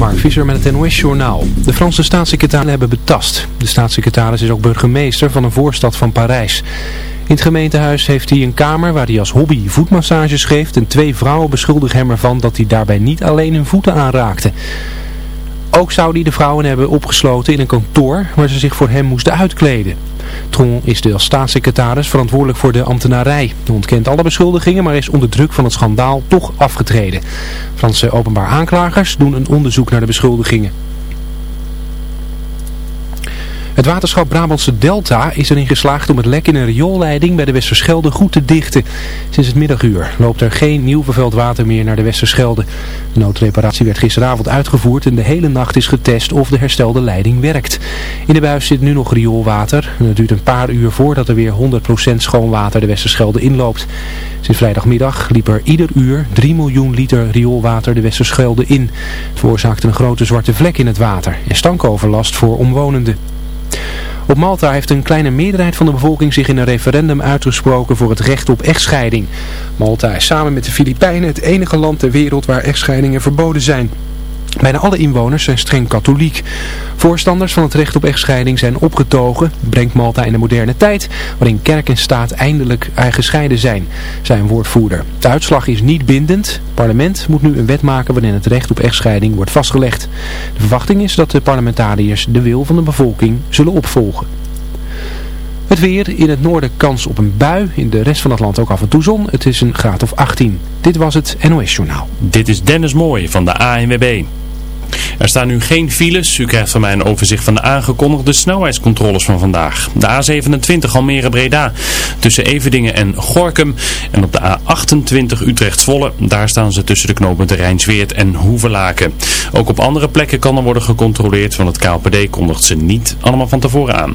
Mark Visser met het NOS-journaal. De Franse staatssecretaris hebben betast. De staatssecretaris is ook burgemeester van een voorstad van Parijs. In het gemeentehuis heeft hij een kamer waar hij als hobby voetmassages geeft. En twee vrouwen beschuldigen hem ervan dat hij daarbij niet alleen hun voeten aanraakte. Ook zou hij de vrouwen hebben opgesloten in een kantoor waar ze zich voor hem moesten uitkleden. Tron is de als staatssecretaris verantwoordelijk voor de ambtenarij. Hij ontkent alle beschuldigingen, maar is onder druk van het schandaal toch afgetreden. Franse openbaar aanklagers doen een onderzoek naar de beschuldigingen. Het waterschap Brabantse Delta is erin geslaagd om het lek in een rioolleiding bij de Westerschelde goed te dichten. Sinds het middaguur loopt er geen nieuw vervuild water meer naar de Westerschelde. De noodreparatie werd gisteravond uitgevoerd en de hele nacht is getest of de herstelde leiding werkt. In de buis zit nu nog rioolwater en het duurt een paar uur voordat er weer 100% schoon water de Westerschelde inloopt. Sinds vrijdagmiddag liep er ieder uur 3 miljoen liter rioolwater de Westerschelde in. Het veroorzaakte een grote zwarte vlek in het water en stankoverlast voor omwonenden. Op Malta heeft een kleine meerderheid van de bevolking zich in een referendum uitgesproken voor het recht op echtscheiding. Malta is samen met de Filipijnen het enige land ter wereld waar echtscheidingen verboden zijn. Bijna alle inwoners zijn streng katholiek. Voorstanders van het recht op echtscheiding zijn opgetogen, brengt Malta in de moderne tijd, waarin kerk en staat eindelijk gescheiden zijn, zijn woordvoerder. De uitslag is niet bindend. Het parlement moet nu een wet maken waarin het recht op echtscheiding wordt vastgelegd. De verwachting is dat de parlementariërs de wil van de bevolking zullen opvolgen. Het weer, in het noorden kans op een bui, in de rest van het land ook af en toe zon. Het is een graad of 18. Dit was het NOS Journaal. Dit is Dennis Mooij van de ANWB. Er staan nu geen files. U krijgt van mij een overzicht van de aangekondigde snelheidscontroles van vandaag. De A27 Almere-Breda tussen Everdingen en Gorkum. En op de A28 Utrecht-Zwolle. Daar staan ze tussen de knooppunten Rijnsweert en Hoevelaken. Ook op andere plekken kan er worden gecontroleerd, want het KLPD kondigt ze niet allemaal van tevoren aan.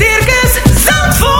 Circus Zandvoort.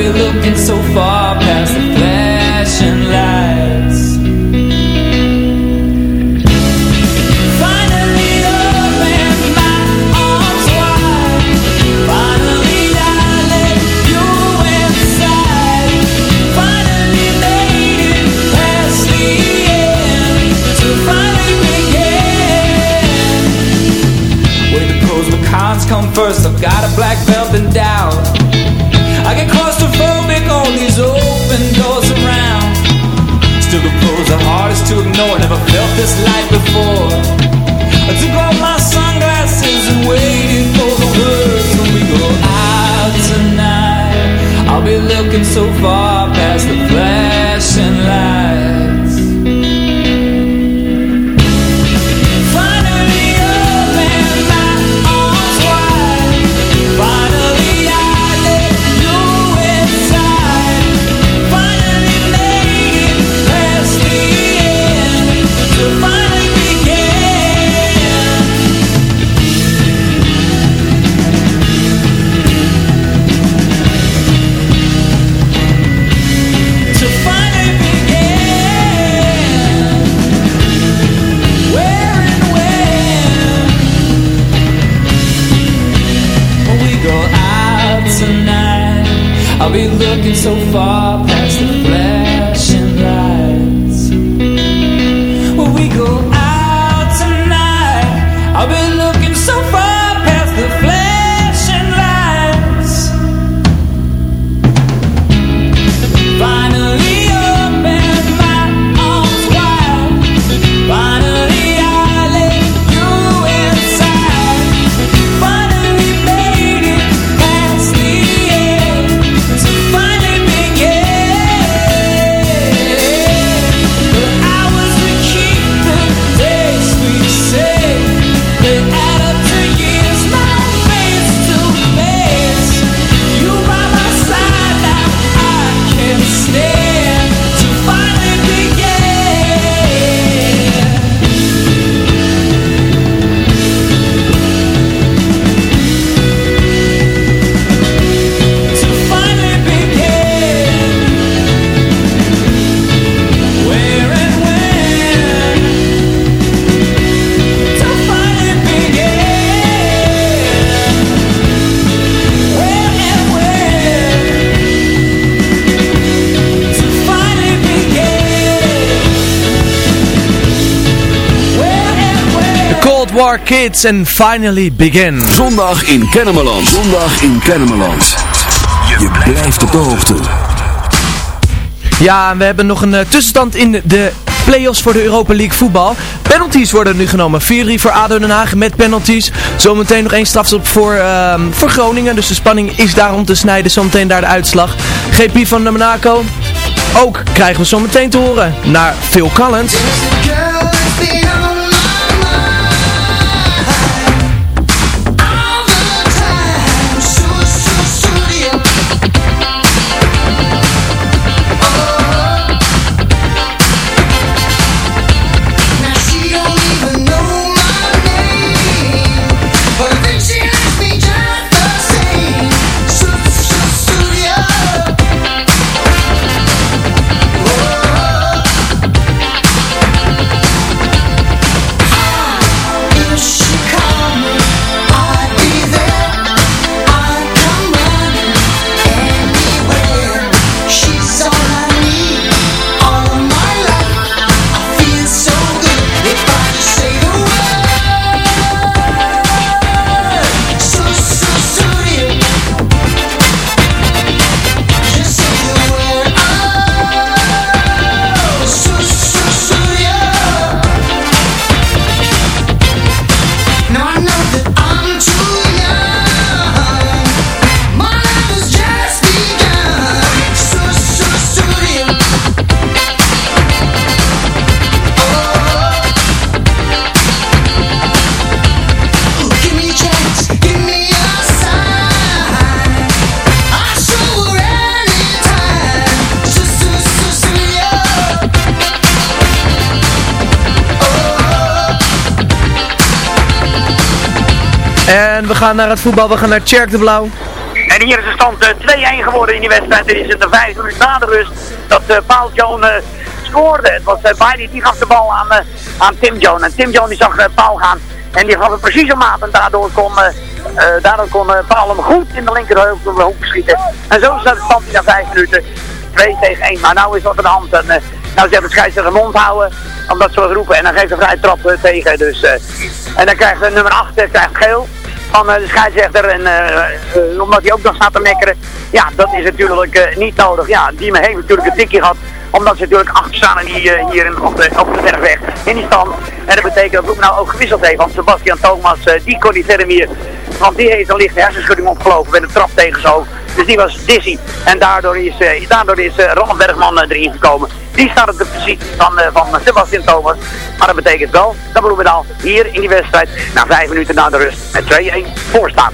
Be looking so far War Kids en Finally Begin. Zondag in Kennemerland. Zondag in Kennemerland. Je blijft op de hoogte. Ja, en we hebben nog een eh, tussenstand in de play-offs voor de Europa League voetbal. Penalties worden nu genomen. 4-3 voor ADO Den Haag met penalties. Zometeen nog één strafstop voor, ehm, voor Groningen. Dus de spanning is daarom te snijden. Zometeen daar de uitslag. GP van de Monaco. Ook krijgen we zometeen te horen naar Phil Collins. En we gaan naar het voetbal. We gaan naar Tjerk de Blauw. En hier is de stand eh, 2-1 geworden in die wedstrijd. Dit is het de vijfde minuut na de rust dat eh, Paul Joan eh, scoorde. Het was uh, Bailey die gaf de bal aan, eh, aan Tim Joan. En Tim Joan die zag uh, Paul gaan. En die gaf het precies op maat. En daardoor kon, eh, eh, daardoor kon eh, Paul hem goed in de linkerhoek schieten. En zo staat de stand na vijf minuten. 2 tegen 1. Maar nou is wat aan de hand. En, eh, nou zegt de scheidsrechter mond houden. Omdat ze wat roepen. En dan geeft de vrije trap eh, tegen. Dus, eh, en dan krijgt de nummer 8 krijgt geel. Van eh, de scheidsrechter. En eh, eh, omdat hij ook nog staat te mekkeren. Ja, dat is natuurlijk niet nodig. Ja, die heeft natuurlijk een tikje gehad omdat ze natuurlijk achter staan en die, hier in, op, de, op de bergweg in die stand. En dat betekent dat nou ook gewisseld heeft. Want Sebastian Thomas, die kon niet verder meer. Want die heeft een lichte hersenschudding opgelopen met een trap tegen hoofd. Dus die was dizzy. En daardoor is, eh daardoor is eh, Ronald Bergman eh, erin gekomen. Die staat op de positie van, van Sebastian Thomas. Maar dat betekent wel dat Bloemendaal hier in die wedstrijd na vijf minuten na de rust met 2-1 voor staat.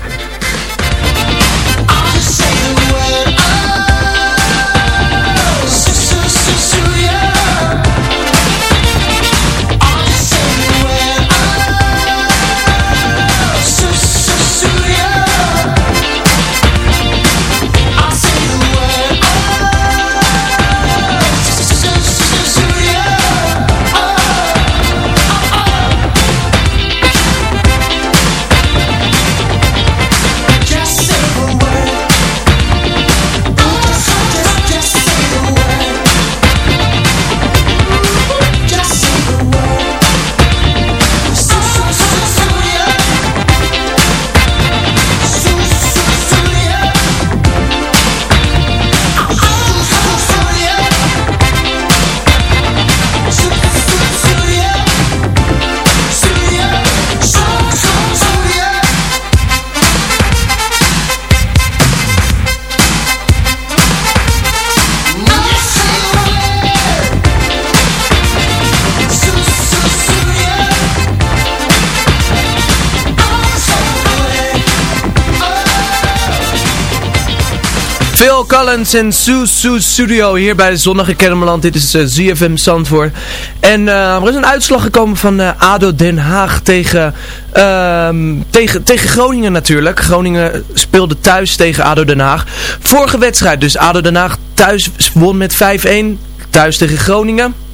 Phil Collins en Sue Sue Studio hier bij de Zonnige Kennemerland. Dit is eh, ZFM Zandvoort. En eh, er is een uitslag gekomen van eh, ADO Den Haag tegen, ehm, tegen, tegen Groningen natuurlijk. Groningen speelde thuis tegen ADO Den Haag. Vorige wedstrijd dus ADO Den Haag thuis won met 5-1. Thuis tegen Groningen.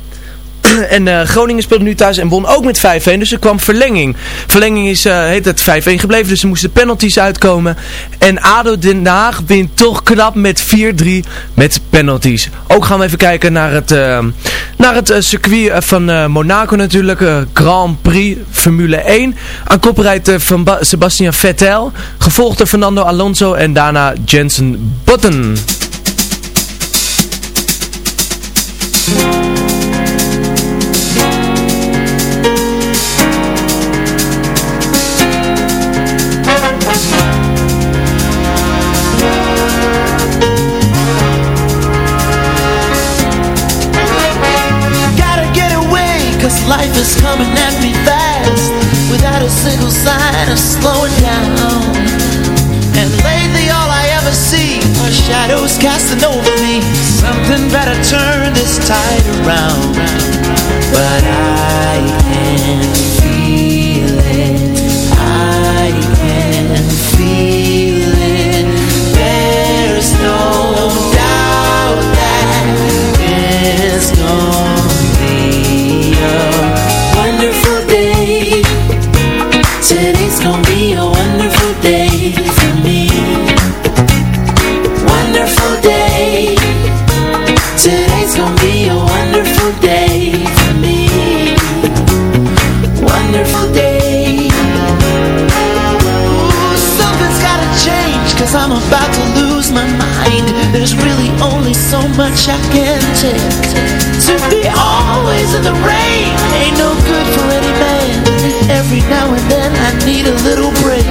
En eh, Groningen speelde nu thuis en won ook met 5-1. Dus er kwam verlenging. Verlenging is eh, heet het 5-1 gebleven. Dus er moesten penalties uitkomen. En ADO Den Haag wint toch knap met 4-3 met penalties. Ook gaan we even kijken naar het, eh, naar het circuit van Monaco natuurlijk. Grand Prix Formule 1. Aan kop van Ba- Sebastian Vettel. Gevolgd door Fernando Alonso en daarna Jensen Button. Life is coming at me fast Without a single sign of slowing down. And lately all I ever see are shadows casting over me. Something better turn this tide around much I can To be always in the rain. Ain't no good for any man. Every now and then I need a little break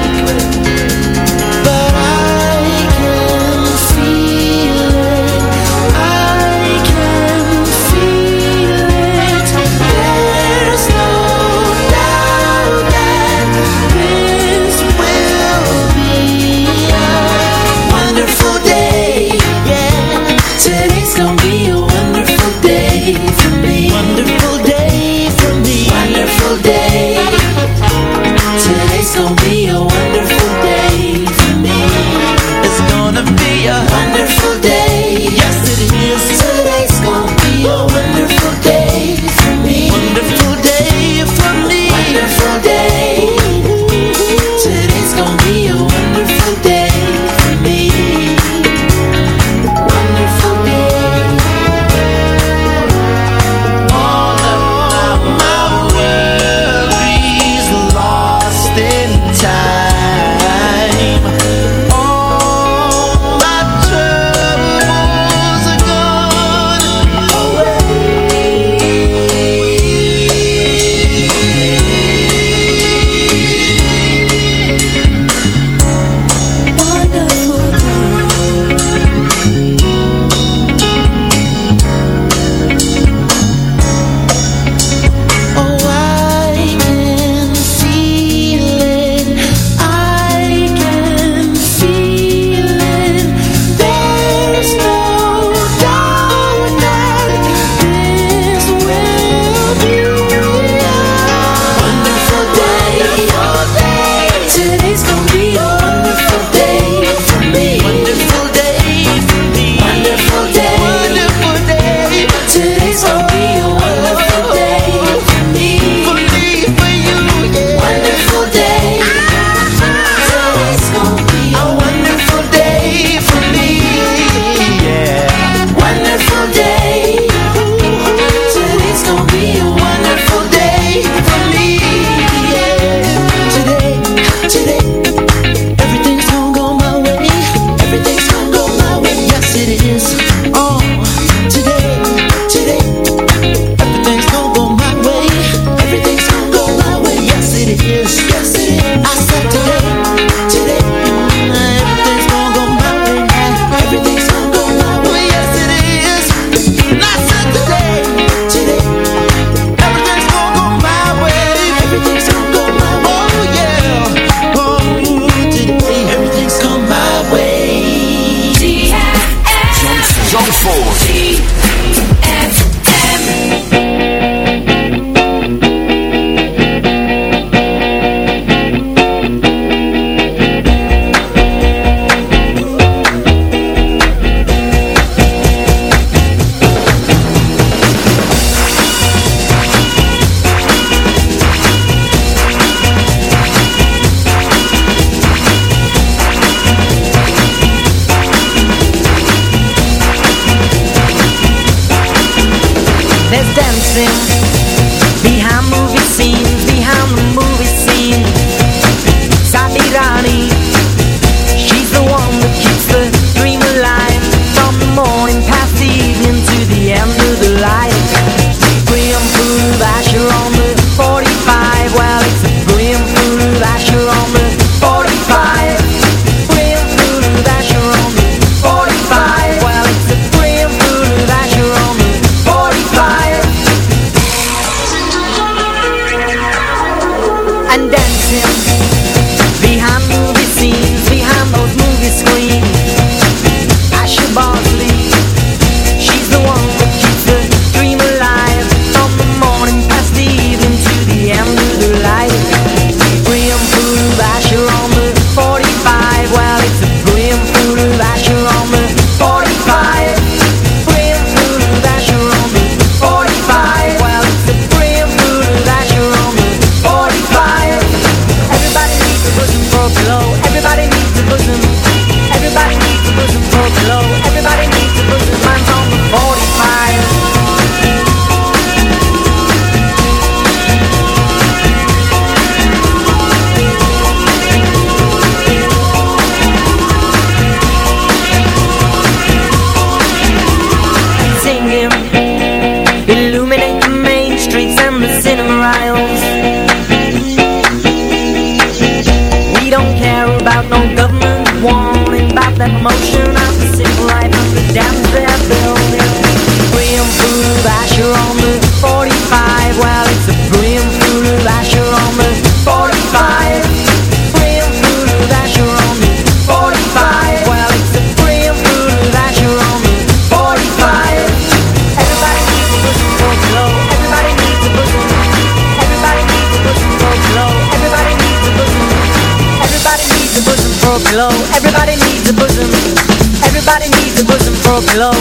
a bosom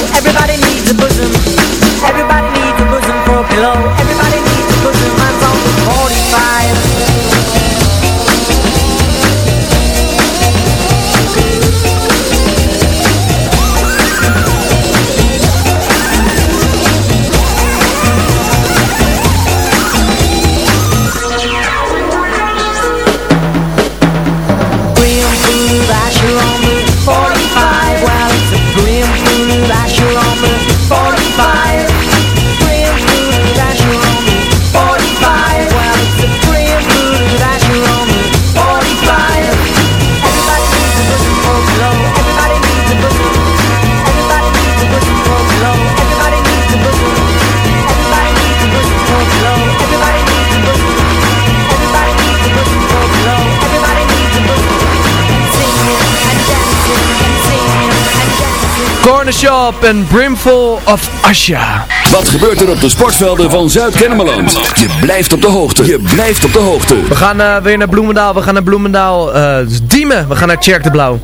Shop en Brimful of Asha. Wat gebeurt er op de sportvelden van Zuid-Kennemerland? Je blijft op de hoogte. Je blijft op de hoogte. We gaan eh, weer naar Bloemendaal. We gaan naar Bloemendaal. eh dus Diemen. We gaan naar Tjerk de Blauw.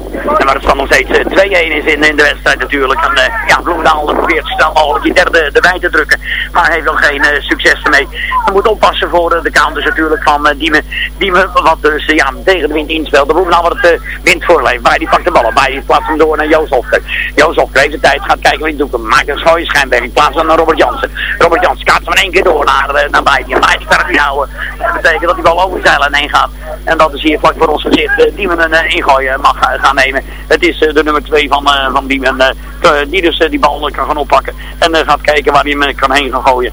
En waar het stand nog steeds eh, 2-1 is in, in de wedstrijd natuurlijk. En eh, ja, Bloemendaal probeert snel mogelijk die derde de wijn te drukken. Maar heeft nog geen eh, succes ermee. We moeten oppassen voor eh, de counters natuurlijk van eh, Diemen. Diemen wat dus eh, ja, tegen de wind inspeelt. De Bloemendaal wat het eh, wind voorleeft. Bij die pakt de bal op. Bij die plaatst hem door naar Joost Hofker. Joost Hofker heeft de tijd. Gaat kijken wat hij doet. Maakt een schooie schijnberg. Plaatst hem naar Robert Jansen. Robert Jansen kaart hem in één keer door naar, eh, naar. En Beidi kan het niet houden. Dat betekent dat die bal over zeilen heen gaat. En dat is hier vlak voor ons gezicht. eh, Diemen een eh, ingooi eh, mag eh, gaan nemen. Het is eh, de nummer 2 van, eh, van Diemen. eh, eh, die dus die bal kan gaan oppakken. En gaat kijken waar hij hem kan heen gaan gooien.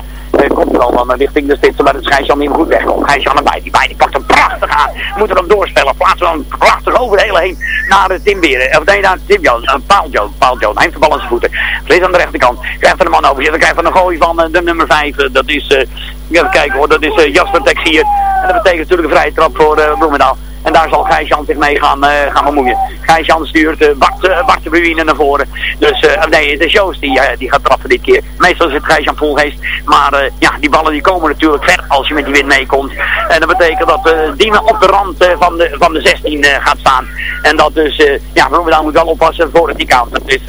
Komt wel dan eh, richting de stitsen, maar het Gijsjan niet meer goed wegkomt. Gijsjan erbij, die bij die pakt hem prachtig aan. Moet er hem doorspelen, plaatsen hem prachtig over de hele heen naar de Tim Beren. Of nee, naar Paul Jones, Paul Jones. Hij heeft de bal aan zijn voeten. Vlees aan de rechterkant, krijgt er een man over. Dan krijgt er een gooi van de nummer 5. dat is, even kijken hoor, dat is Jasper Texier. En dat betekent natuurlijk een vrije trap voor Bloemendaal. En daar zal Gijs-Jan zich mee gaan, eh, gaan bemoeien. Gijs-Jan stuurt uh, Bart, uh, Bart de Bruine naar voren. Dus uh, nee, het is Joost die, die gaat trappen dit keer. Meestal is het Gijs-Jan Volgeest. Maar ja, die ballen die komen natuurlijk ver als je met die wind meekomt. En dat betekent dat uh, Diemen op de rand van, de, van de 16 gaat staan. En dat dus, ja, Bloemendaal moet wel oppassen voor het die kant. Dat is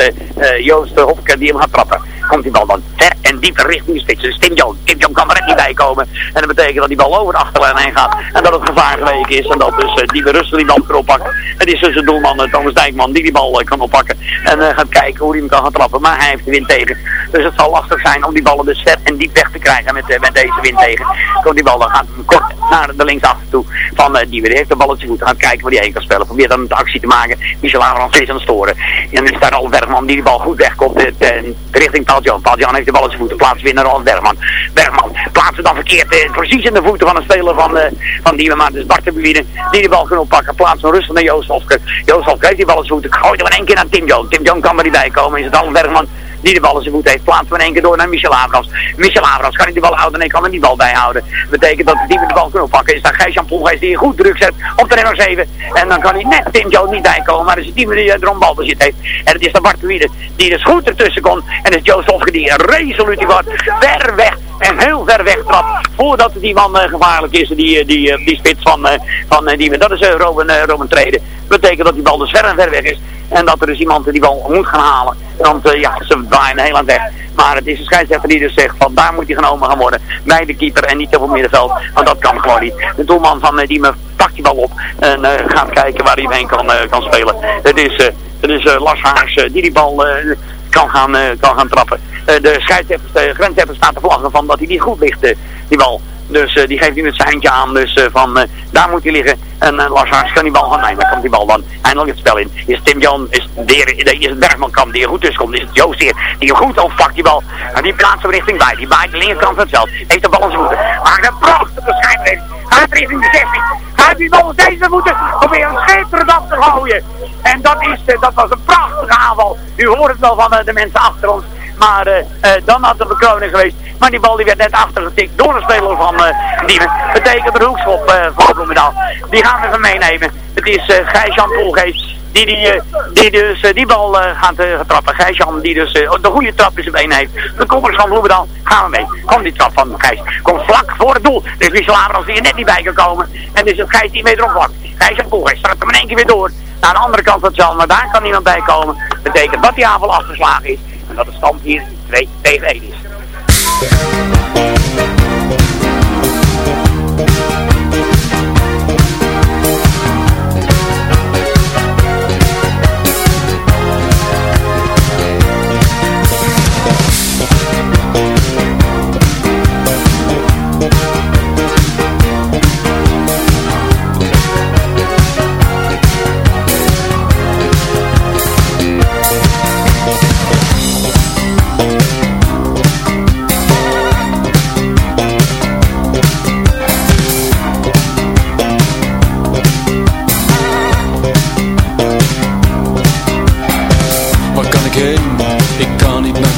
Joost Hofke die hem gaat trappen. Komt die bal dan ver en diep richting de spits. Dus Tim. Tim Jones kan er net niet bij komen. En dat betekent dat die bal over de achterlijn heen gaat. En dat het gevaar geweken is. En dat dus uh, die Russen die bal kan oppakken. Het is dus de doelman uh, Thomas Dijkman die die bal kan oppakken. En gaat kijken hoe hij hem kan gaan trappen. Maar hij heeft de wind tegen. Dus het zal lastig zijn om die ballen dus ver en diep weg te krijgen met, met deze wind tegen. Komt die bal dan gaat kort naar de linksachter toe. Van die weer heeft de bal zijn voeten. Gaat kijken waar hij heen kan spelen. Probeert dan de actie te maken. Michel Abrams is aan het storen. En dan is daar al Bergman die die bal goed wegkomt. richting Paul Jan. Paul Jan heeft de bal op zijn voeten. Plaats weer naar Ron Bergman. Bergman plaatst het dan verkeerd. precies in de voeten van een speler van, van die maar dus Bart de Buwieden. Die de bal kan oppakken. Plaats van rustig naar Joost Hofke. Joost Hofke heeft die bal op zijn voeten. Gooit hem in één keer naar Tim Jones. Tim Jones kan er niet bij komen. Is het al Bergman die de bal in zijn voet heeft. Plaatsen we in één keer door naar Michel Abrams. Michel Abrams kan niet de bal houden en ik kan er die bal bij houden. Dat betekent dat die met de bal kunnen oppakken. Is daar Gijs-Jan Poelgeest die goed druk zet op de nummer 7. En dan kan hij net Tim Jones niet bijkomen. Maar is het die die er een bezit heeft. En het is de Bart Wiede die dus goed ertussen komt. En het is Joost Hofke die resoluut wordt. Ver weg en heel ver weg trapt. Voordat die man uh, gevaarlijk is. Die, uh, die, uh, die spits van, van die. Dat is Robin, Robin Treden. Dat betekent dat die bal dus ver en ver weg is. En dat er dus iemand die bal moet gaan halen. Want uh, ja, ze draaien heel aan weg. Maar het is een scheidsrechter die dus zegt van daar moet hij genomen gaan worden. Bij de keeper en niet op het middenveld. Want dat kan gewoon niet. De doelman van uh, die me pakt die bal op. En uh, gaat kijken waar hij heen kan, kan spelen. Het is, het is Lars Haars die die bal kan, gaan, kan gaan trappen. de scheidsrechter, de grensrechter staat te vlaggen van dat hij niet goed ligt, die bal. Dus uh, die geeft hij met zijn handje aan. Dus uh, van uh, daar moet hij liggen. En Lars Haars kan die bal gaan nemen. Dan komt die bal dan eindelijk het spel in. Is Tim Jan, is, de, is het Bergman kan die er goed tussen komt. Is het Joost hier die goed opvakt die bal. En die plaatst hem richting bij. Die bij de linkerkant van het. Heeft de bal in zijn voeten. Maar een prachtige schijnrecht. Gaat richting de 16. Gaat die bal deze voeten. Probeer een schitterend af te gooien. En dat, is, dat was een prachtige aanval. U hoort het wel van de mensen achter ons. Maar uh, uh, dan had het bekroning geweest. Maar die bal die werd net achtergetikt door een speler van uh, Diemen. Betekent een hoekschop voor Bloemendaal. Die gaan we even meenemen. Het is uh, Gijs-Jan Poelgeest die, die, die dus die bal gaat trappen. Gijs-Jan die dus de goede trap in zijn been heeft. De koppers van Bloemendaal gaan we mee. Kom die trap van Gijs. Kom vlak voor het doel. Dus wie later als die er net niet bij kan. En dus Gijs 10 meter opvlak. Gijs-Jan Poelgeest start hem in één keer weer door. Naar de andere kant van het. Maar daar kan niemand bij komen. Betekent dat die aanval afgeslagen is. En dat de stand hier 2 tegen 1 is.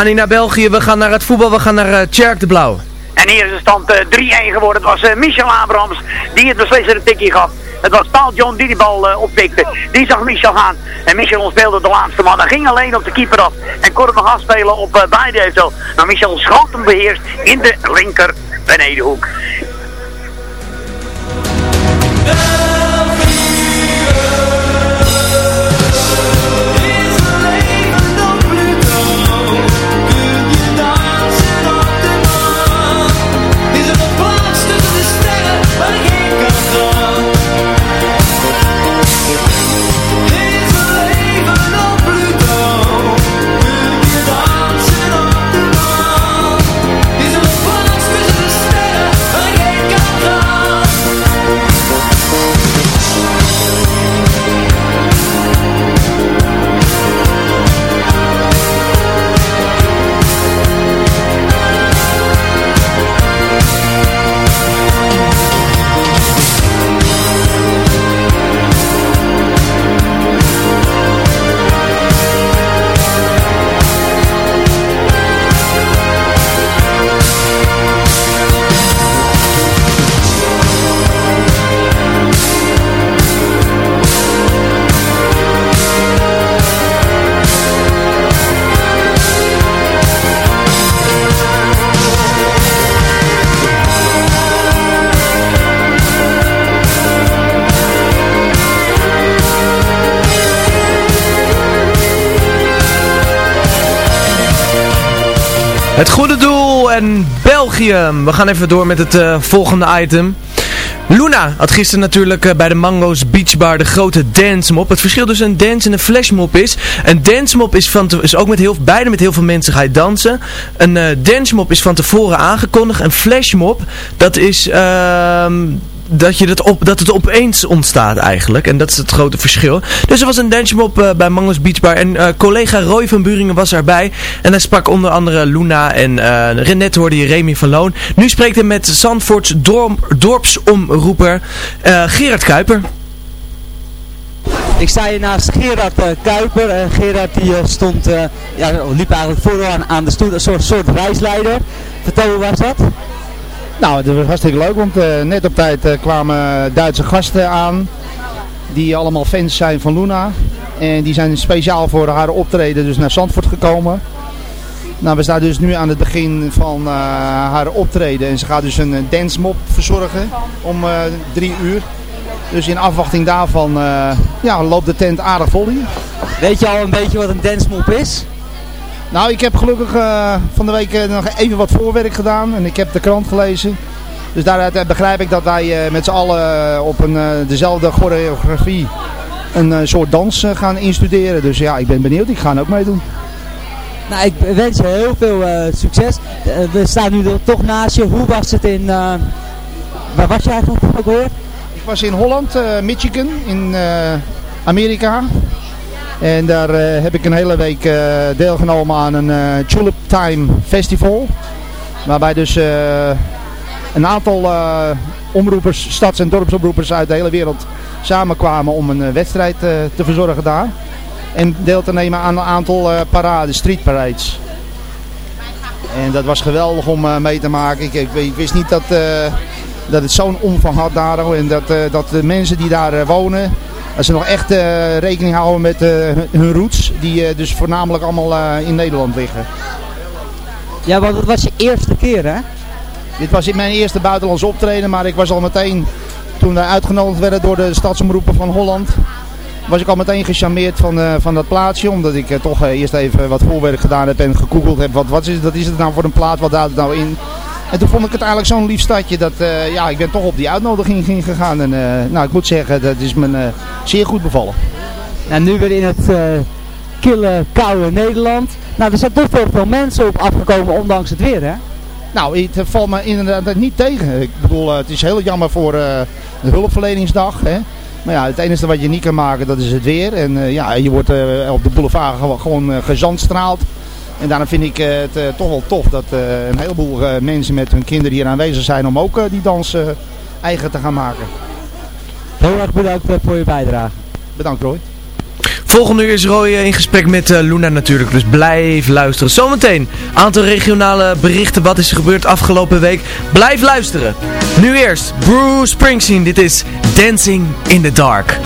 gaan hier naar België, we gaan naar het voetbal, we gaan naar uh, Tjerk de Blauw. En hier is de stand uh, 3-1 geworden. Het was uh, Michel Abrams die het beslissende tikje gaf. Het was Paul John die die bal uh, optikte. Die zag Michel gaan. En Michel ontspeelde de laatste man. Hij ging alleen op de keeper af. En kon hem nog afspelen op uh, beide eventueel. Maar Michel schoot hem beheerst in de linker benedenhoek. Het goede doel en België. We gaan even door met het uh, volgende item. Luna had gisteren natuurlijk uh, bij de Mango's Beach Bar de grote dance mop. Het verschil tussen een dance en een flashmob is. Een dance mop is, van is ook met heel, beide met heel veel mensen ga je dansen. Een uh, dance mop is van tevoren aangekondigd. Een flashmob, dat is... Uh, dat, je dat, op, dat het opeens ontstaat eigenlijk. En dat is het grote verschil. Dus er was een dancemop uh, bij Mangos Beach Bar. En uh, collega Roy van Buringen was erbij. En hij sprak onder andere Luna en uh, Renette hoorde je Remy van Loon. Nu spreekt hij met Zandvoorts dorp, dorpsomroeper Gerard Kuiper. Ik sta hier naast Gerard uh, Kuiper. Gerard die stond, ja, liep eigenlijk vooraan aan de stoel, een soort, soort reisleider. Vertel, hoe was dat? Nou, het was hartstikke leuk, want uh, net op tijd uh, kwamen Duitse gasten aan. Die allemaal fans zijn van Luna. En die zijn speciaal voor haar optreden dus naar Zandvoort gekomen. Nou, we staan dus nu aan het begin van uh, haar optreden. En ze gaat dus een dance mop verzorgen om drie uur. Dus in afwachting daarvan ja, loopt de tent aardig vol hier. Weet je al een beetje wat een dance mop is? Nou, ik heb gelukkig uh, van de week uh, nog even wat voorwerk gedaan. En ik heb de krant gelezen. Dus daaruit begrijp ik dat wij uh, met z'n allen op een, dezelfde choreografie een soort dans gaan instuderen. Dus ja, ik ben benieuwd. Ik ga ook meedoen. Nou, ik wens je heel veel succes. we staan nu toch naast je. Hoe was het in... waar was je eigenlijk ook weer? Ik was in Holland, Michigan, in Amerika. En daar uh, heb ik een hele week uh, deelgenomen aan een uh, Tulip Time Festival. Waarbij dus een aantal omroepers, stads- en dorpsomroepers uit de hele wereld samenkwamen om een wedstrijd te verzorgen daar. En deel te nemen aan een aantal parades, street parades. En dat was geweldig om mee te maken. Ik, ik, ik wist niet dat, dat het zo'n omvang had daar. En dat, dat de mensen die daar wonen als ze nog echt uh, rekening houden met uh, hun roots, die uh, dus voornamelijk allemaal in Nederland liggen. Ja, want dat was je eerste keer hè? Dit was mijn eerste buitenlandse optreden, maar ik was al meteen, toen wij uitgenodigd werden door de stadsomroepen van Holland, was ik al meteen gecharmeerd van, van dat plaatsje. Omdat ik toch eerst even wat voorwerk gedaan heb en gegoogeld heb. Wat, wat is, dat is het nou voor een plaat, wat daar het nou in? En toen vond ik het eigenlijk zo'n lief stadje dat uh, ja, ik ben toch op die uitnodiging ging gegaan. En uh, nou, ik moet zeggen, dat is me uh, zeer goed bevallen. En nu weer in het kille, koude Nederland. Nou, er zijn toch veel, veel mensen op afgekomen, ondanks het weer, hè? Nou, het valt me inderdaad niet tegen. Ik bedoel, het is heel jammer voor de hulpverleningsdag, hè. Maar ja, het enige wat je niet kan maken, dat is het weer. En ja, je wordt op de boulevard gewoon gezandstraald. En daarom vind ik het uh, toch wel tof dat uh, een heleboel uh, mensen met hun kinderen hier aanwezig zijn om ook die dans eigen te gaan maken. Heel erg bedankt voor je bijdrage. Bedankt Roy. Volgende uur is Roy eh, in gesprek met eh, Luna natuurlijk, dus blijf luisteren. Zometeen, aantal regionale berichten, wat is er gebeurd afgelopen week. Blijf luisteren. Nu eerst, Bruce Springsteen, dit is Dancing in the Dark.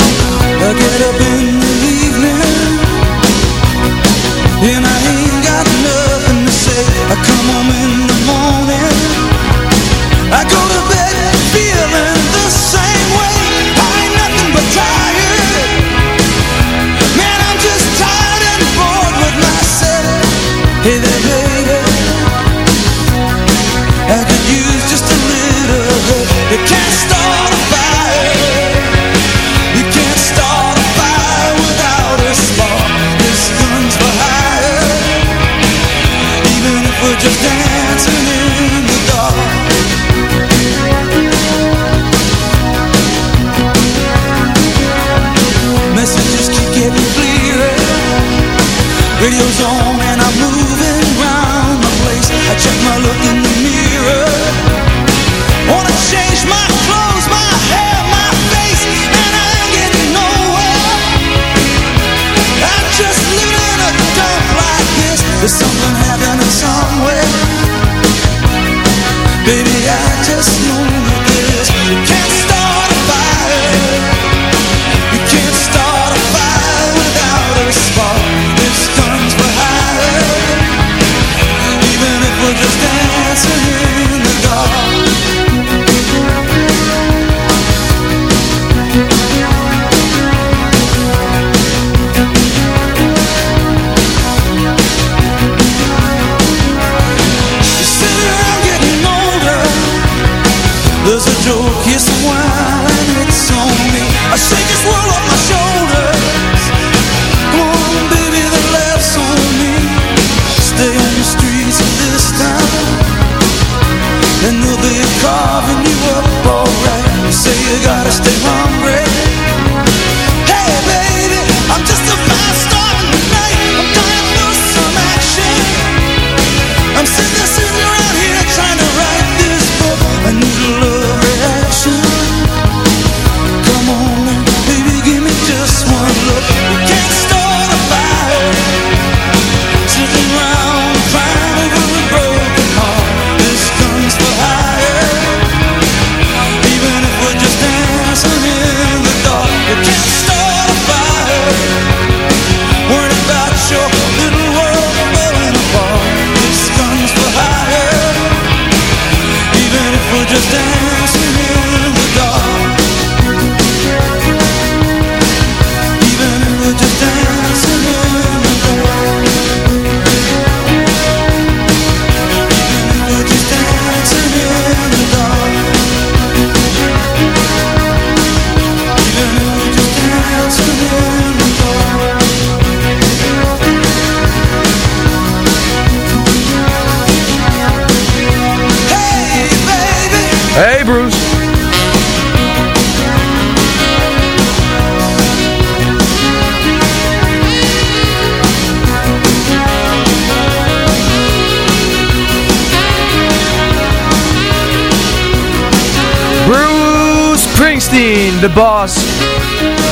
De boss.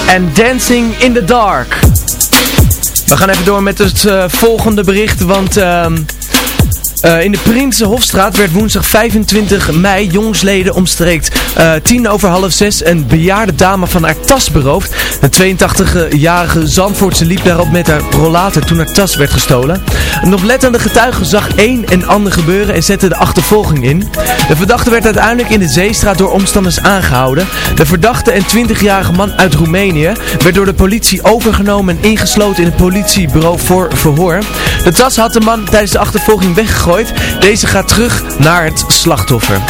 En Dancing in the Dark. We gaan even door met het eh, volgende bericht, want... ehm, eh, in de Prinsenhofstraat werd woensdag 25 mei jongsleden omstreekt eh, tien over half zes een bejaarde dame van haar tas beroofd. De 82-jarige Zandvoortse liep daarop met haar rollator toen haar tas werd gestolen. Een oplettende getuige zag een en ander gebeuren en zette de achtervolging in. De verdachte werd uiteindelijk in de Zeestraat door omstanders aangehouden. De verdachte en 20-jarige man uit Roemenië werd door de politie overgenomen en ingesloten in het politiebureau voor verhoor. De tas had de man tijdens de achtervolging weggegooid. Deze gaat terug naar het slachtoffer.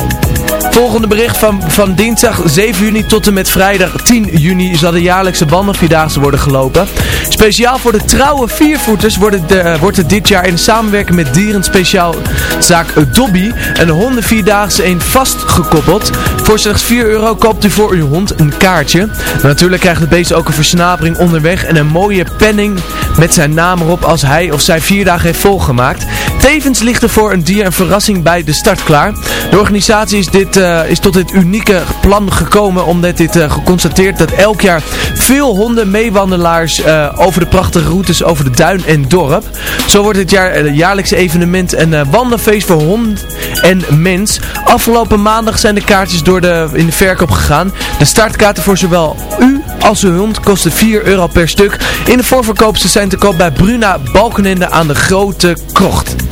Volgende bericht van, van dinsdag 7 juni tot en met vrijdag 10 juni zal de jaarlijkse bandenvierdaagse worden gelopen. Speciaal voor de trouwe viervoeters wordt het, eh, wordt het dit jaar in samenwerking met dierenspeciaalzaak Dobby een hondenvierdaagse een vastgekoppeld. Voor slechts 4 euro koopt u voor uw hond een kaartje. Natuurlijk krijgt het beest ook een versnapering onderweg en een mooie penning met zijn naam erop als hij of zij vier dagen heeft volgemaakt. Tevens ligt er voor een dier een verrassing bij de start klaar. De organisatie is dit, eh, eh, is tot dit unieke plan gekomen omdat dit uh, geconstateerd dat elk jaar veel honden meewandelaars uh, over de prachtige routes over de duin en dorp. Zo wordt dit jaar een jaarlijkse evenement een wandelfeest voor hond en mens. Afgelopen maandag zijn de kaartjes door de, in de verkoop gegaan. De startkaarten voor zowel u als uw hond kosten 4 euro per stuk. In de voorverkoopste zijn te koop bij Bruna Balkenende aan de Grote Krocht.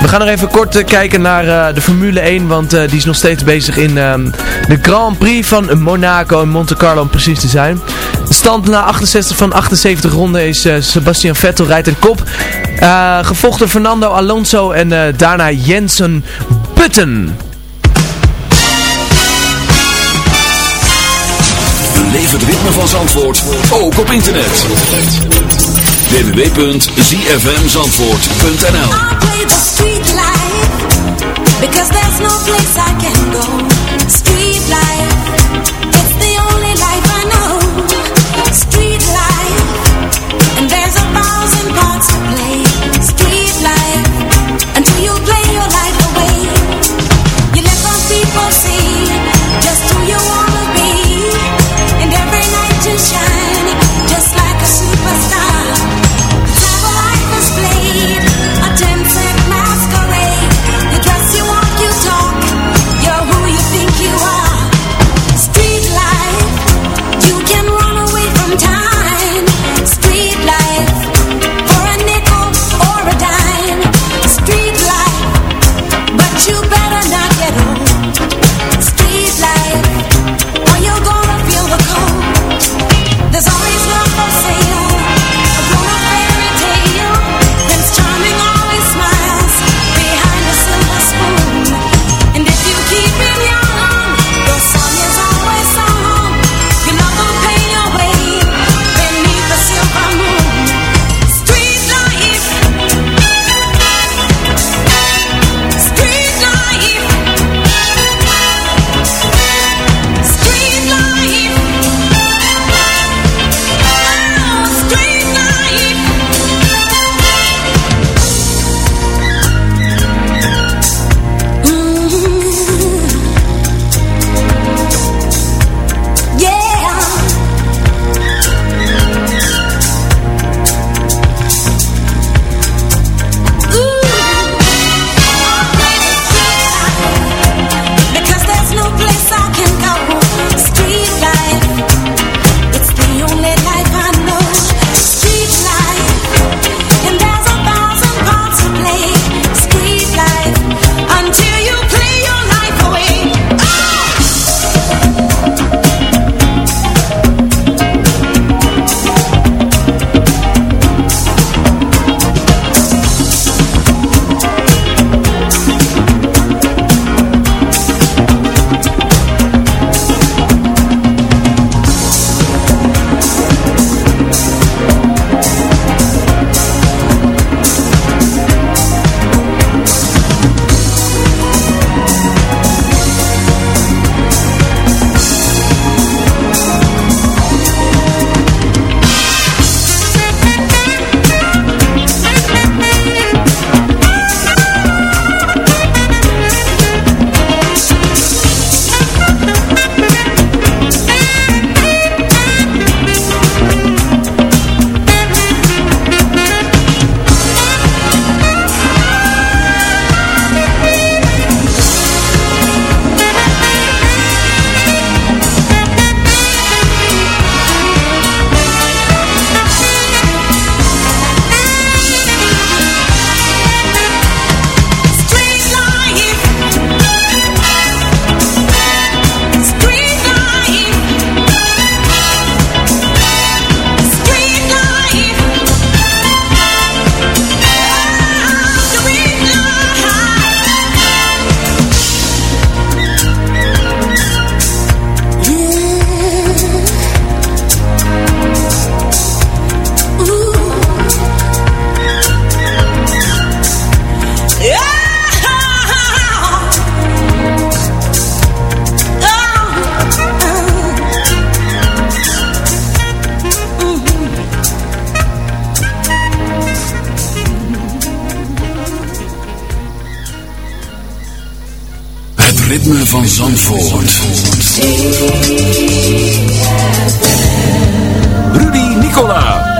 We gaan nog even kort uh, kijken naar uh, de Formule 1, want uh, die is nog steeds bezig in um, de Grand Prix van Monaco en Monte Carlo om precies te zijn. De stand na 68 van 78 ronden is Sebastian Vettel rijdt in kop. gevolgd door Fernando Alonso en daarna Jensen Button. Beleef het ritme van Zandvoort, ook op internet. www.zfmzandvoort.nl Because there's no place I can go. Street life It's the only life I know. Street life And there's a thousand parts to play. Street life Until you play your life away. You let those people see ritme van Zandvoort. Rudy Nicola.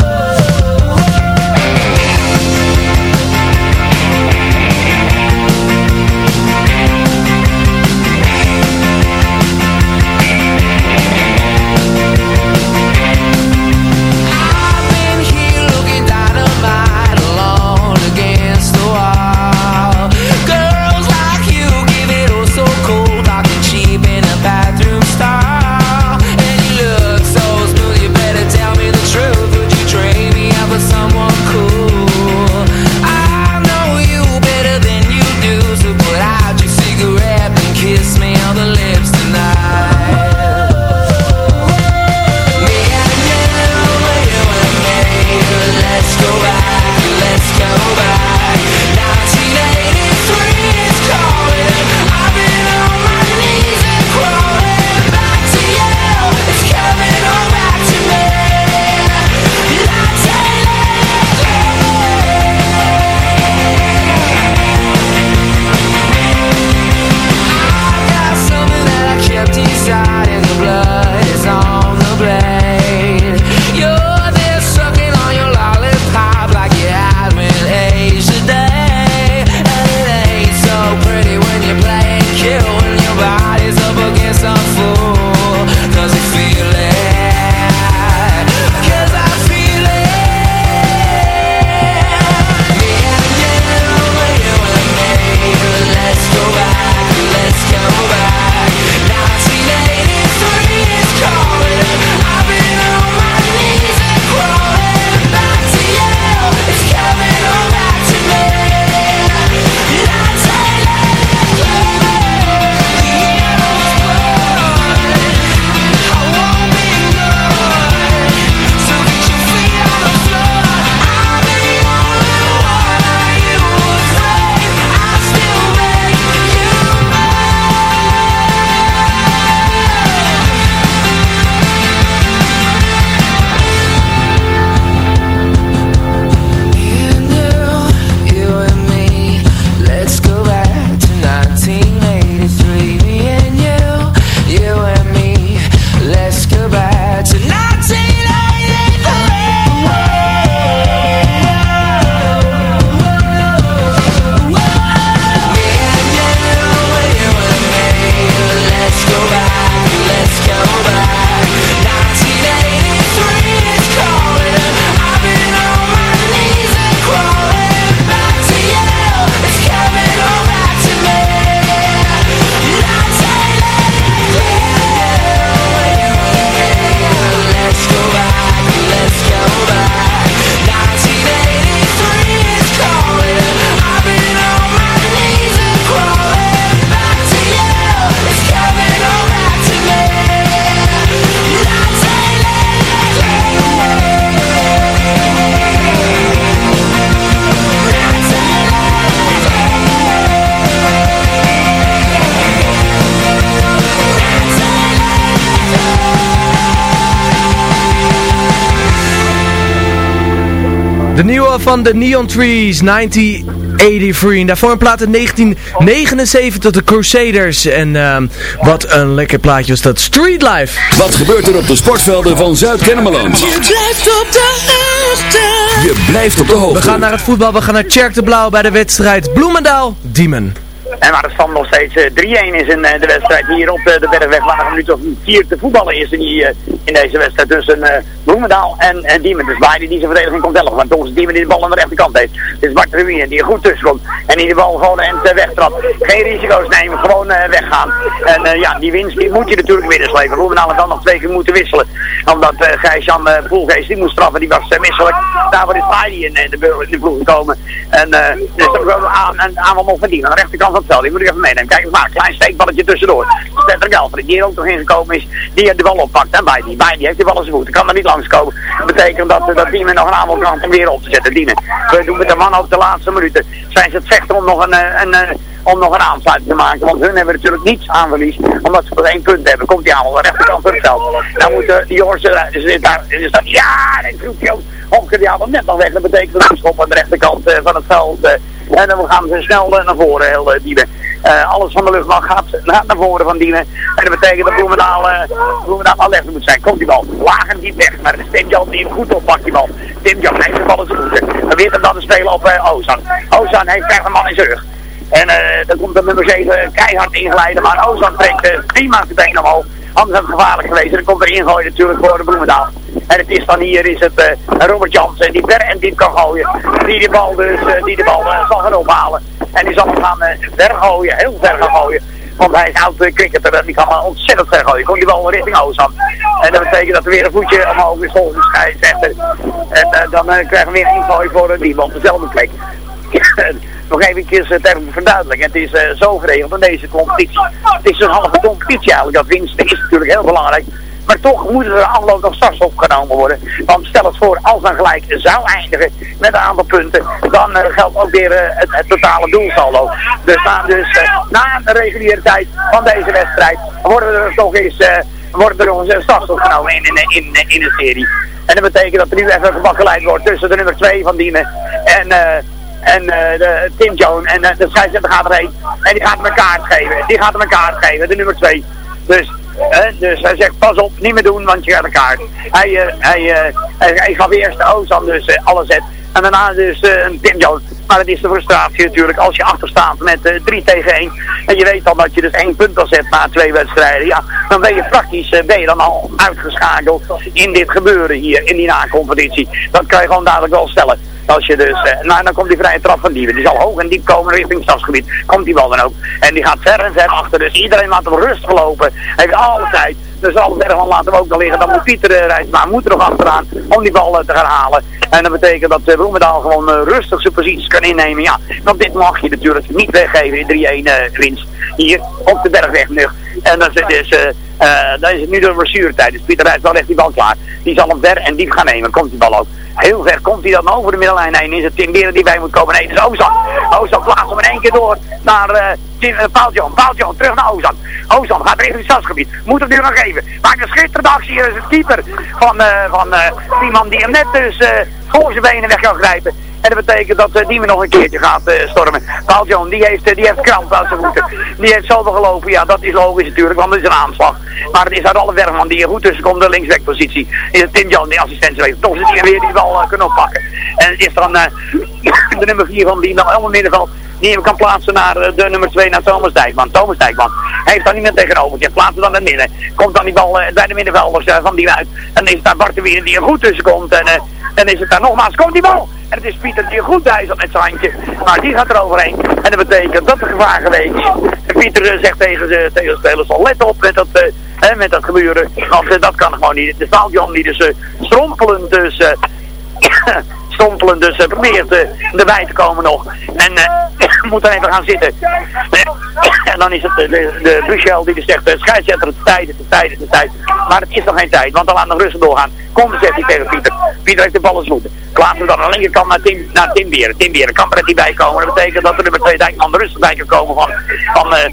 Van de Neon Trees, 1983. En daarvoor een plaat in 1979 de Crusaders. En ehm, wat een lekker plaatje was dat. Street Life. Wat gebeurt er op de sportvelden van Zuid-Kennemerland? Je blijft op de hoogte. Je blijft op de hoogte. We gaan naar het voetbal. We gaan naar Tjerk de Blauw bij de wedstrijd Bloemendaal. Diemen. En waar de stand nog steeds eh, 3-1 is in eh, de wedstrijd hier op de, de Bergweg. Waar nog een minuut of vier te voetballen is in, die, eh, in deze wedstrijd tussen eh, Bloemendaal en, en Diemen. Dus beide die zijn verdediging komt helft. Want is Diemen die de bal aan de rechterkant heeft. Is Bart Ruïne die er goed tussen komt. En die de bal gewoon en uh, wegtrapt. Geen risico's nemen, gewoon eh, weggaan. En eh, ja, die winst die moet je natuurlijk winnen slepen. Bloemendaal heeft dan nog twee keer moeten wisselen. Omdat uh, Gijs-Jan die moest straffen, die was misselijk. Daarvoor is Heidi in, in, de, in de ploeg gekomen. En dus dat is ook aan, een aanval nog verdienen. Aan de rechterkant van het veld, die moet ik even meenemen. Kijk eens maar, klein steekballetje tussendoor. Stetter Gelfred, die er ook nog ingekomen is, die de bal oppakt. En bij die, bij die heeft die bal in zijn voeten. Kan er niet langskomen. Dat betekent dat, dat Diemen nog een aanval kan om weer op te zetten. Diemen. We doen met de man op de laatste minuten. Zijn ze het vechten om nog een, een, een om nog een aansluiting te maken. Want hun hebben natuurlijk niets aan verlies. Omdat ze maar één punt hebben. Komt die aan de rechterkant van het veld. Dan moeten die jongens daar is dat. Ja, dat groepje ook. Hofke die hem net nog weg. Dat betekent een schop aan de rechterkant van het veld. En dan gaan ze snel naar voren, heel uh, Diemen. alles van de luchtmacht gaat, naar voren van Diemen. En dat betekent dat Bloemendaal, uh, Bloemendaal alert moet zijn. Komt die bal, laag en diep weg. Maar Tim Jan die hem goed oppakt die bal. Tim Jan heeft de bal in zijn voeten. Dan weet hem dan te spelen op uh, Ozan. Ozan heeft krijgt een man in zijn rug. En dan komt de nummer 7 keihard ingeleiden. Maar Ozan trekt prima zijn been omhoog. Anders is het gevaarlijk geweest. En dan komt er ingooien natuurlijk voor de Bloemendaal. En het is dan hier is het uh, Robert Jansen die ver en diep kan gooien. Die de bal dus, uh, die de bal uh, zal gaan ophalen. En die zal hem gaan ver gooien, heel ver gaan gooien. Want hij is oud cricketer en die kan maar ontzettend ver gooien. Komt die bal richting Ozan. En dat betekent dat er weer een voetje omhoog is volgens scheidsrechter. En dan krijgen we weer een ingooi voor die op dezelfde plek. nog even ter verduidelijken. Het is uh, zo geregeld in deze competitie. Het is een halve competitie eigenlijk. Dat winst is natuurlijk heel belangrijk. Maar toch moeten er afloop nog straks opgenomen worden. Want stel het voor, als dan gelijk zou eindigen met een aantal punten, dan uh, geldt ook weer uh, het, het, totale doelsaldo. Dus, na, dus na de reguliere tijd van deze wedstrijd worden er toch eens, worden er nog eens straks opgenomen in, in, in, in de serie. En dat betekent dat er nu even gebakkeleid wordt tussen de nummer 2 van Dienen en... En uh, de, Tim Jones. En uh, de scheidsrechter gaat erheen. En die gaat hem een kaart geven. Die gaat hem een kaart geven. De nummer 2. Dus, uh, dus hij zegt pas op. Niet meer doen. Want je gaat een kaart. Hij, hij, hij, hij gaf eerst de Ozan dus alle zet. En daarna dus een Tim Jones. Maar het is de frustratie natuurlijk als je achter staat met 3 tegen 1. En je weet dan dat je dus één punt al zet na twee wedstrijden. Ja, dan ben je praktisch ben je dan al uitgeschakeld in dit gebeuren hier in die na-competitie. Dat kan je gewoon dadelijk wel stellen. Als je dus, uh, nou dan komt die vrije trap van Dieven. Die zal hoog en diep komen richting het stadsgebied. Komt die bal dan ook. En die gaat ver en ver achter. Dus iedereen laat hem rustig lopen. Heeft alle tijd. Dus bergman laten we ook al liggen. Dan moet Pieter uh, rijden. Maar moet er nog achteraan om die bal uh, te gaan halen. En dat betekent dat uh, Bloemendaal gewoon rustig zijn posities kan innemen. Ja, want dit mag je natuurlijk niet weggeven in 3-1 winst. Hier op de bergweg nu. En dan is, dus, dan is het nu de blessuretijd. Dus Pieter rijdt wel echt die bal klaar. Die zal hem ver en diep gaan nemen. Komt die bal ook. Heel ver komt hij dan over de middellijn heen. Is het Tim die bij moet komen? Nee, het is Ozan. Plaatst hem in één keer door naar uh, Paaltjon. Paaltjon, terug naar Ozan. Ozan gaat richting het stadsgebied. Moet hem nu nog geven. Maakt een schitterende actie. Hier is het keeper van, uh, van uh, die man die hem net dus uh, voor zijn benen weg kan grijpen. En dat betekent dat uh, Diemen nog een keertje gaat uh, stormen. Paul John, die heeft, die heeft kramp aan zijn voeten. Die heeft zoveel gelopen. Ja, dat is logisch natuurlijk, want het is een aanslag. Maar het is uit alle Bergman die er goed tussen komt, de linksbackpositie. Is het Tim John, die assistent Toch is hij weer die bal kunnen oppakken. En het is dan de nummer 4 van die dan helemaal middenveld die hem kan plaatsen naar de nummer 2, naar Thomas Dijkman. Thomas Dijkman heeft dan niemand tegenover. Je plaatst dan in het midden. Komt dan die bal bij de middenvelders van die uit. En dan is het daar Bart de Weer die er goed tussen komt. En dan is het daar nogmaals, komt die bal. En het is Pieter die goed duizelt met zijn handje. Maar die gaat er overheen. En dat betekent dat er gevaar geweest Pieter zegt tegen de, spelers al, let op met dat, uh, met dat gebeuren. Want dat kan gewoon niet. De stadion die dus uh, strompelend dus... stompelen, dus probeert erbij te komen nog. En moet er even gaan zitten. en dan is het de, de, de Buchel die zegt, de scheidsrechter, het tijd, het tijd, het tijd. Maar het is nog geen tijd, want dan laat nog rustig doorgaan. Kom, zegt hij tegen Pieter. Pieter heeft de bal eens moeten. Klaas dan aan de linkerkant naar Tim, naar Tim Beren. Tim kan er niet bij komen. Dat betekent dat er nummer 2 Dijkman rustig bij kan komen van, van, uh,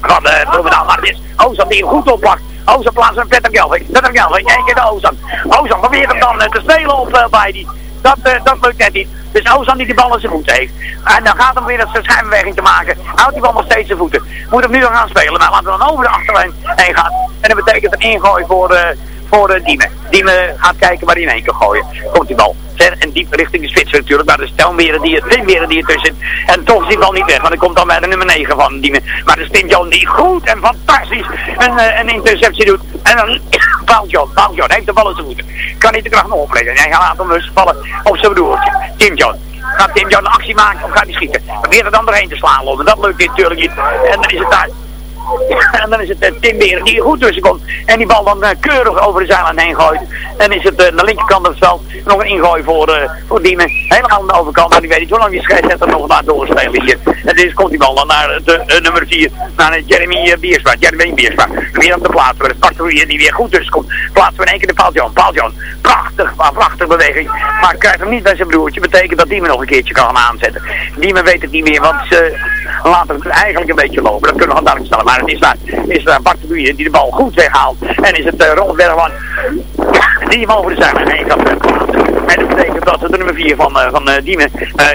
van uh, Bloemendaal. Maar is Ozan die hem goed oppakt. Ozan plaatst een Petter Gelving. Petter Gelving, één keer de Ozan. Ozan probeert hem dan te spelen op bij die. Dat, uh, dat lukt net niet. Dus Ozan die de bal in zijn voeten heeft. En dan gaat hem weer zijn schijnbeweging te maken. Houdt die bal nog steeds zijn voeten. Moet hem nu nog gaan spelen. Maar laten we dan over de achterlijn heen gaan. En dat betekent een ingooi voor, uh, voor uh. Diemen gaat kijken waar hij in één kan gooien. Komt die bal en diep richting de spits natuurlijk. Maar de stelmeren die het windmeren die er tussen. En toch is die bal niet weg. Want hij komt dan bij de nummer 9 van Diemen. Maar de Stint John die goed en fantastisch een, uh, een interceptie doet. En dan Paul John. Paul John heeft de bal in zijn voeten. Kan niet de kracht nog opleggen. En hij gaat hem dus vallen op zijn broertje. Tim John. Gaat Tim John een actie maken of gaat hij schieten? Probeert er dan doorheen te slaan. En dat lukt natuurlijk niet. En dan is het daar en dan is het uh, Tim Beren die er goed tussen komt. En die bal dan uh, keurig over de zijlijn heen gooit. En is het uh, aan de linkerkant van het veld nog een ingooi voor, voor Diemen. Helemaal aan de overkant. Maar die weet niet hoe lang die scheidsrechter nog daar doorspelen hier. En dus komt die bal dan naar de nummer 4. Naar Jeremy Biersma. Jeremy Biersma. Weer op de plaats. Waar de Spartoe die weer goed tussen komt. Plaatsen we in één keer de Paaltjan. Paaltjan. Prachtig. Prachtig beweging. Maar krijgt hem niet bij zijn broertje. Betekent dat Diemen nog een keertje kan aanzetten. Diemen weet het niet meer. Want ze laten het eigenlijk een beetje lopen. Dat kunnen we duidelijk stellen. Het is daar, is daar Bart de die de bal goed weghaalt. En is het uh, Bergman die hem over de zijlijn heen. En dat betekent dat de nummer 4 van, uh, van uh, Diemen,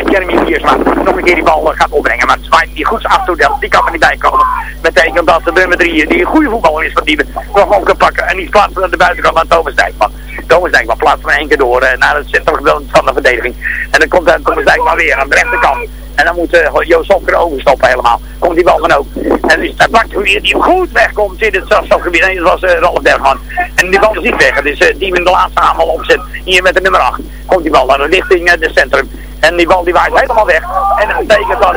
Jeremy Viersma, nog een keer die bal gaat opbrengen. Maar het die goed af toe die kan er niet bij komen. Betekent dat de nummer 3, die een goede voetballer is van Diemen, nog op kan pakken. En die plaatst aan de buitenkant naar Thomas Dijkman. Thomas Dijkman plaatst van één keer door naar het centrum van de verdediging. En dan komt Thomas Dijkman weer aan de rechterkant. En dan moet uh, Joost Hofker overstoppen helemaal. Komt die bal van ook. En dus dat weer die goed wegkomt in het strafstofgebied. En dat was uh, Ralf Bergman. En die bal is niet weg. Dus uh, die met de laatste aanval opzet. Hier met de nummer 8. Komt die bal dan richting het centrum. En die bal die waait helemaal weg. En dat betekent dat...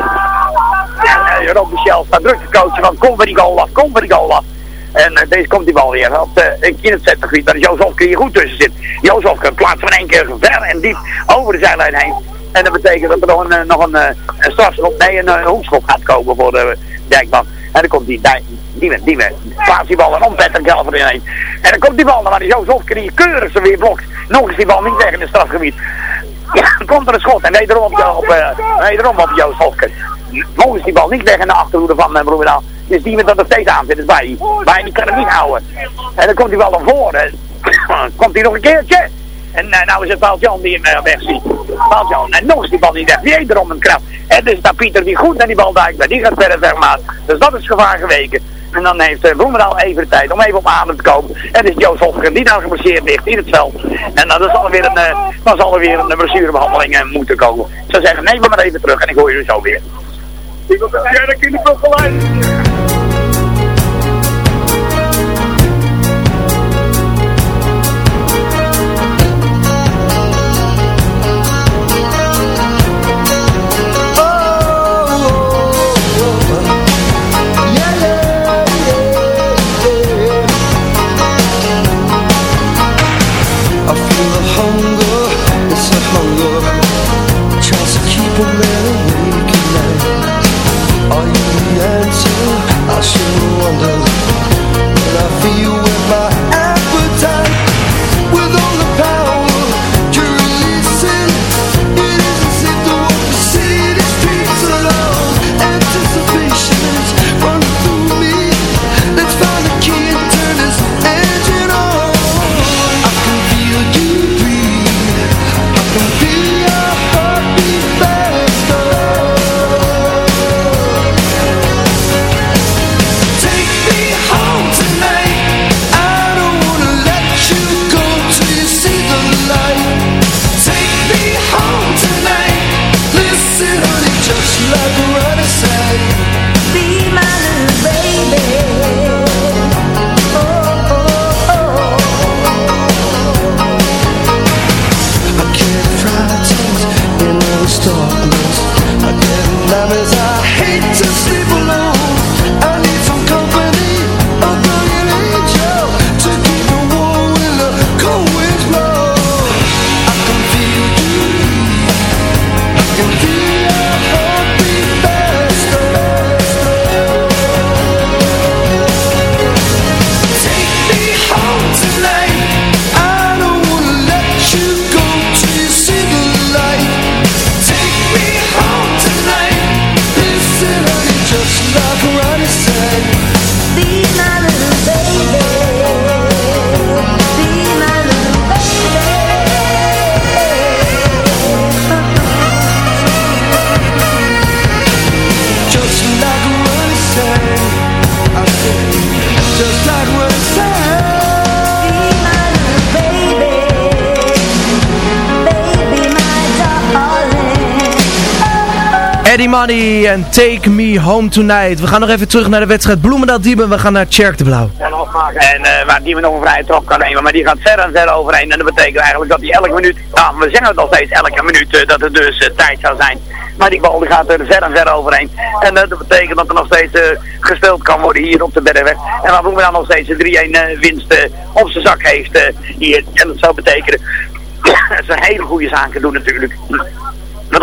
En Rob Michel staat druk te coachen. Want kom bij die goal af. Kom bij die goal af. En deze komt die bal weer. Op, uh, in het centergebied waar Joost Hofker hier goed tussen zit. Hofker plaatst van één keer ver en diep over de zijlijn heen. En dat betekent dat er nog een, nog een, een strafschop, nee, een, een hoekschop gaat komen voor de Dijkman. En dan komt die, die, die, die plaatst die bal en ompetter zelf erin. En dan komt die bal, maar die Joost Hofker die keurig ze weer blokt. Nog eens die bal niet weg in het strafgebied. Ja, dan komt er een schot en wederom op, op, uh, op Joost Hofker. Nog eens die bal niet weg in de achterhoede van uh, Bloemendaal. Dus die met dat er steeds aan zit, is bij. Bij die kan hem niet houden. En dan komt hij wel naar voren. komt hij nog een keertje. En uh, nou is het Paul Jan die hem uh, wegziet. Paul Jan. En nog is die bal niet weg. Die erom een kracht. En dus staat Pieter die goed naar die bal duikt. Die gaat verder maar. Dus dat is gevaar geweken. En dan heeft uh, Bloemendaal even de tijd om even op adem te komen. En is Joost Hofker die dan geblesseerd ligt in het veld. En dan zal er weer een, dan zal er weer een blessurebehandeling moeten komen. Ik zou zeggen, neem me maar even terug en ik hoor jullie zo weer. Wil dat de gelijk. Money en Take Me Home Tonight. We gaan nog even terug naar de wedstrijd Bloemendaal Diemen. We gaan naar Tjerk de Blauw. En uh, waar Diemen nog een vrije trap kan nemen. Maar die gaat ver en ver overheen. En dat betekent eigenlijk dat hij elke minuut... Nou, we zeggen het al steeds elke minuut uh, dat het dus uh, tijd zou zijn. Maar die bal die gaat er ver en ver overheen. En dat betekent dat er nog steeds gespeeld kan worden hier op de Bergweg. En waar Bloemendaal nog steeds een 3-1 winst op zijn zak heeft hier. En dat zou betekenen... dat is een hele goede zaken doen natuurlijk.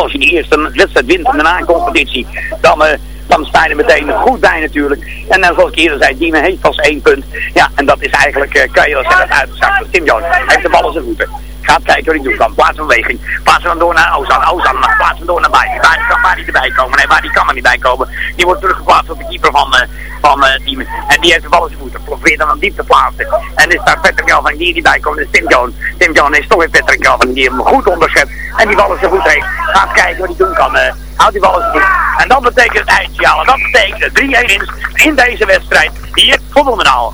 Als je die eerste wedstrijd wint in de na-competitie, dan, uh, dan sta je er meteen goed bij natuurlijk. En dan zoals ik eerder zei, Diemen heeft pas één punt. Ja, en dat is eigenlijk, uh, kan je wel zeggen, uitgezakt. Tim Jones heeft de bal in zijn voeten. Gaat kijken wat hij doen kan. Plaats van beweging. Plaats hem door naar Ozan. Ozan plaats hem door naar Bari. Bari kan Bari erbij komen. Nee, Bari kan er niet bij komen. Die wordt teruggeplaatst op de keeper van, eh van eh die, En die heeft de bal in zijn voeten. Probeert aan diep te plaatsen. En is daar Patrick Kelvin die erbij komt. Dat is Tim Jones. Tim Jones is toch weer Patrick Kelvin die hem goed onderschept. En die bal in zijn voet heeft. Gaat kijken wat hij doen kan. eh houdt die bal in zijn voet. En dat betekent het eindsignaal. En dat betekent 3-1 winst in deze wedstrijd. Hier voor Bloemendaal.